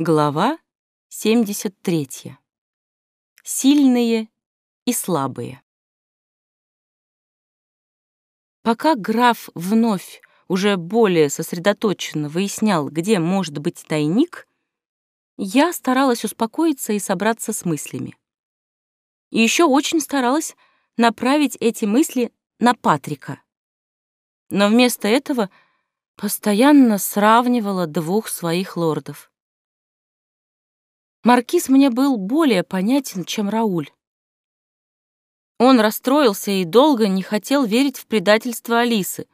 Глава 73. Сильные и слабые. Пока граф вновь уже более сосредоточенно выяснял, где может быть тайник, я старалась успокоиться и собраться с мыслями. И еще очень старалась направить эти мысли на Патрика. Но вместо этого постоянно сравнивала двух своих лордов. Маркиз мне был более понятен, чем Рауль. Он расстроился и долго не хотел верить в предательство Алисы,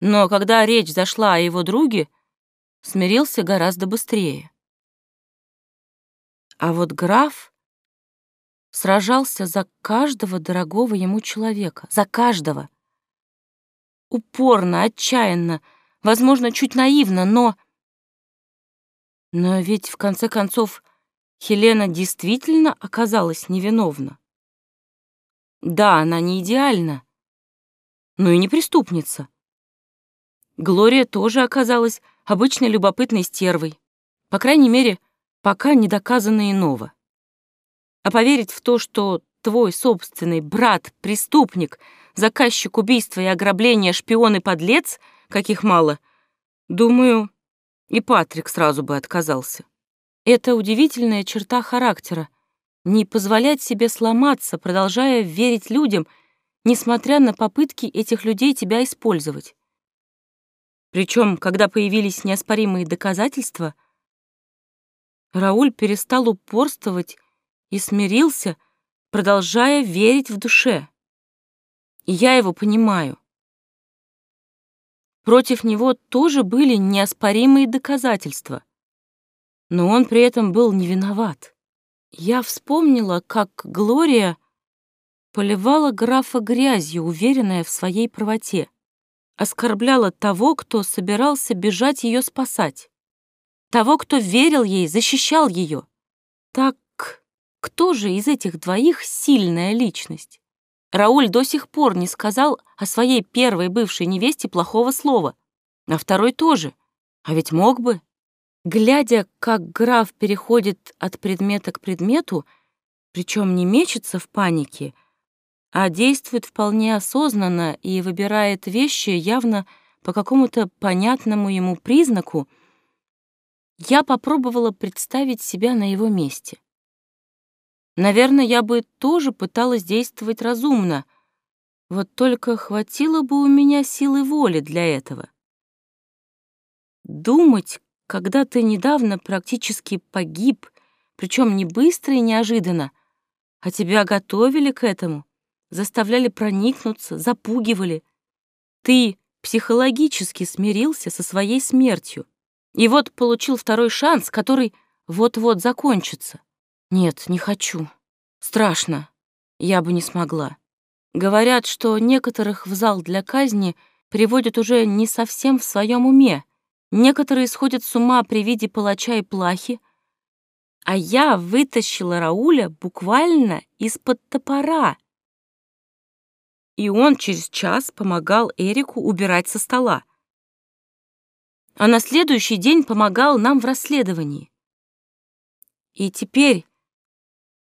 но когда речь зашла о его друге, смирился гораздо быстрее. А вот граф сражался за каждого дорогого ему человека, за каждого. Упорно, отчаянно, возможно, чуть наивно, но... Но ведь, в конце концов, Хелена действительно оказалась невиновна. Да, она не идеальна, но и не преступница. Глория тоже оказалась обычной любопытной стервой, по крайней мере, пока не доказано иного. А поверить в то, что твой собственный брат — преступник, заказчик убийства и ограбления, шпион и подлец, каких мало, думаю, и Патрик сразу бы отказался. Это удивительная черта характера — не позволять себе сломаться, продолжая верить людям, несмотря на попытки этих людей тебя использовать. Причем, когда появились неоспоримые доказательства, Рауль перестал упорствовать и смирился, продолжая верить в душе. И я его понимаю. Против него тоже были неоспоримые доказательства — но он при этом был не виноват. Я вспомнила, как Глория поливала графа грязью, уверенная в своей правоте, оскорбляла того, кто собирался бежать ее спасать, того, кто верил ей, защищал ее. Так кто же из этих двоих сильная личность? Рауль до сих пор не сказал о своей первой бывшей невесте плохого слова, а второй тоже, а ведь мог бы. Глядя, как граф переходит от предмета к предмету, причем не мечется в панике, а действует вполне осознанно и выбирает вещи явно по какому-то понятному ему признаку, я попробовала представить себя на его месте. Наверное, я бы тоже пыталась действовать разумно, вот только хватило бы у меня силы воли для этого. Думать, когда ты недавно практически погиб, причем не быстро и неожиданно, а тебя готовили к этому, заставляли проникнуться, запугивали. Ты психологически смирился со своей смертью. И вот получил второй шанс, который вот-вот закончится. Нет, не хочу. Страшно. Я бы не смогла. Говорят, что некоторых в зал для казни приводят уже не совсем в своем уме, Некоторые сходят с ума при виде палача и плахи, а я вытащила Рауля буквально из-под топора. И он через час помогал Эрику убирать со стола. А на следующий день помогал нам в расследовании. И теперь,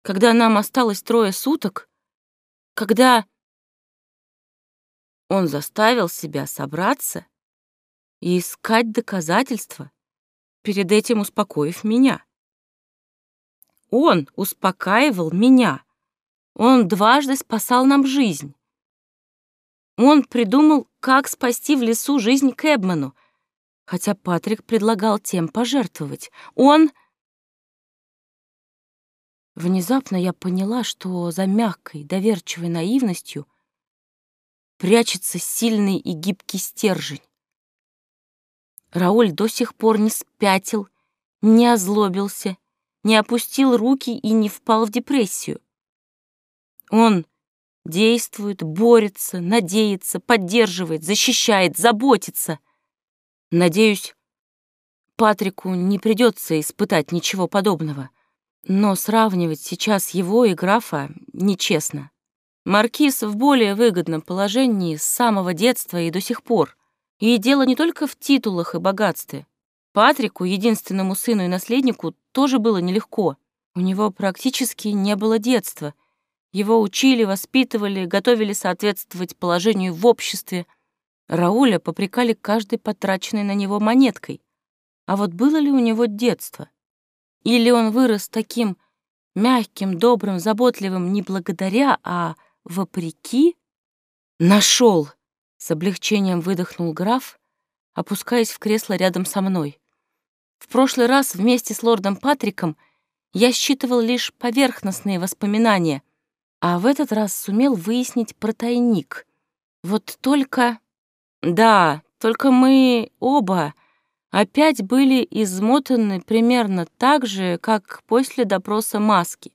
когда нам осталось трое суток, когда он заставил себя собраться и искать доказательства, перед этим успокоив меня. Он успокаивал меня. Он дважды спасал нам жизнь. Он придумал, как спасти в лесу жизнь Кэбману, хотя Патрик предлагал тем пожертвовать. Он... Внезапно я поняла, что за мягкой, доверчивой наивностью прячется сильный и гибкий стержень. Рауль до сих пор не спятил, не озлобился, не опустил руки и не впал в депрессию. Он действует, борется, надеется, поддерживает, защищает, заботится. Надеюсь, Патрику не придется испытать ничего подобного, но сравнивать сейчас его и графа нечестно. Маркиз в более выгодном положении с самого детства и до сих пор — и дело не только в титулах и богатстве. Патрику, единственному сыну и наследнику, тоже было нелегко. У него практически не было детства. Его учили, воспитывали, готовили соответствовать положению в обществе. Рауля попрекали каждой потраченной на него монеткой. А вот было ли у него детство? Или он вырос таким мягким, добрым, заботливым не благодаря, а вопреки? Нашел! С облегчением выдохнул граф, опускаясь в кресло рядом со мной. В прошлый раз вместе с лордом Патриком я считывал лишь поверхностные воспоминания, а в этот раз сумел выяснить про тайник. Вот только... Да, только мы оба опять были измотаны примерно так же, как после допроса маски.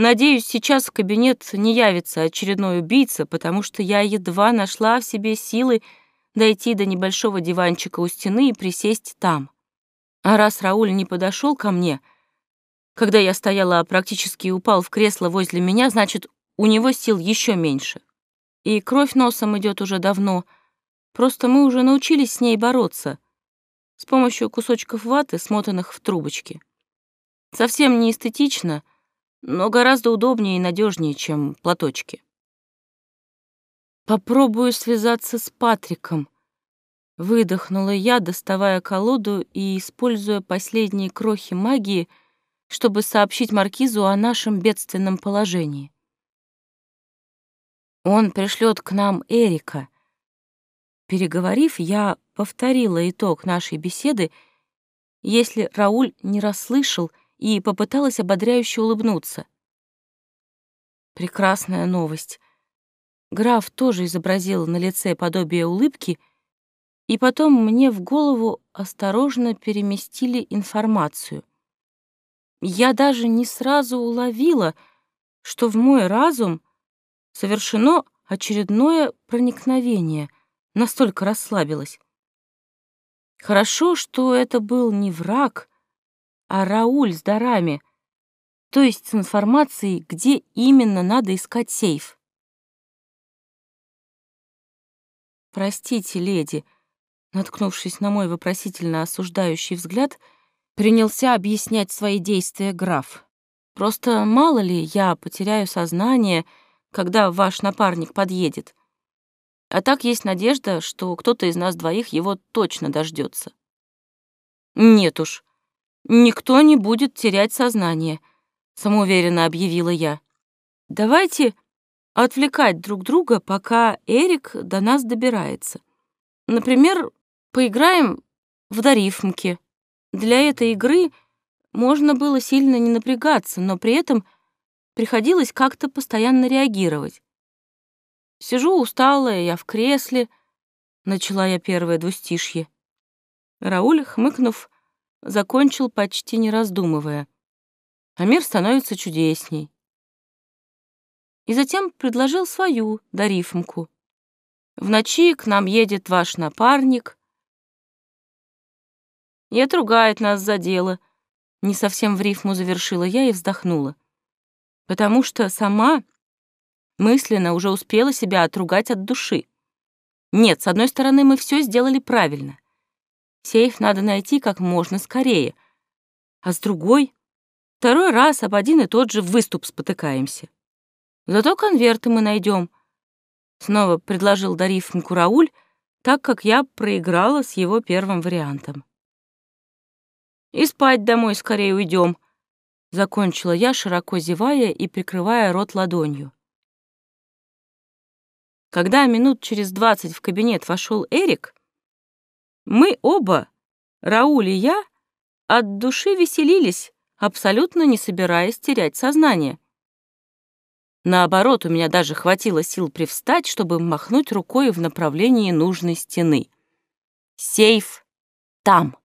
Надеюсь, сейчас в кабинет не явится очередной убийца, потому что я едва нашла в себе силы дойти до небольшого диванчика у стены и присесть там. А раз Рауль не подошел ко мне, когда я стояла практически упал в кресло возле меня, значит, у него сил еще меньше. И кровь носом идет уже давно, просто мы уже научились с ней бороться с помощью кусочков ваты, смотанных в трубочки. Совсем не эстетично, но гораздо удобнее и надежнее, чем платочки. Попробую связаться с Патриком. Выдохнула я, доставая колоду и используя последние крохи магии, чтобы сообщить Маркизу о нашем бедственном положении. Он пришлет к нам Эрика. Переговорив, я повторила итог нашей беседы, если Рауль не расслышал и попыталась ободряюще улыбнуться. Прекрасная новость. Граф тоже изобразил на лице подобие улыбки, и потом мне в голову осторожно переместили информацию. Я даже не сразу уловила, что в мой разум совершено очередное проникновение, настолько расслабилась. Хорошо, что это был не враг, а Рауль с дарами, то есть с информацией, где именно надо искать сейф. «Простите, леди», наткнувшись на мой вопросительно осуждающий взгляд, принялся объяснять свои действия граф. «Просто мало ли я потеряю сознание, когда ваш напарник подъедет. А так есть надежда, что кто-то из нас двоих его точно дождется. «Нет уж, никто не будет терять сознание», — самоуверенно объявила я. «Давайте отвлекать друг друга, пока Эрик до нас добирается. Например, поиграем в дорифмки. Для этой игры можно было сильно не напрягаться, но при этом приходилось как-то постоянно реагировать. Сижу усталая, я в кресле, начала я первое двустишье. Рауль, хмыкнув, закончил почти не раздумывая. А мир становится чудесней и затем предложил свою дарифмку. В ночи к нам едет ваш напарник и отругает нас за дело. Не совсем в рифму завершила я и вздохнула, потому что сама мысленно уже успела себя отругать от души. Нет, с одной стороны, мы все сделали правильно. Сейф надо найти как можно скорее, а с другой — второй раз об один и тот же выступ спотыкаемся. Зато конверты мы найдем. Снова предложил Дариф Мкурауль, так как я проиграла с его первым вариантом. И спать домой скорее уйдем, закончила я, широко зевая и прикрывая рот ладонью. Когда минут через двадцать в кабинет вошел Эрик, мы оба, Рауль и я, от души веселились, абсолютно не собираясь терять сознание. Наоборот, у меня даже хватило сил привстать, чтобы махнуть рукой в направлении нужной стены. Сейф там.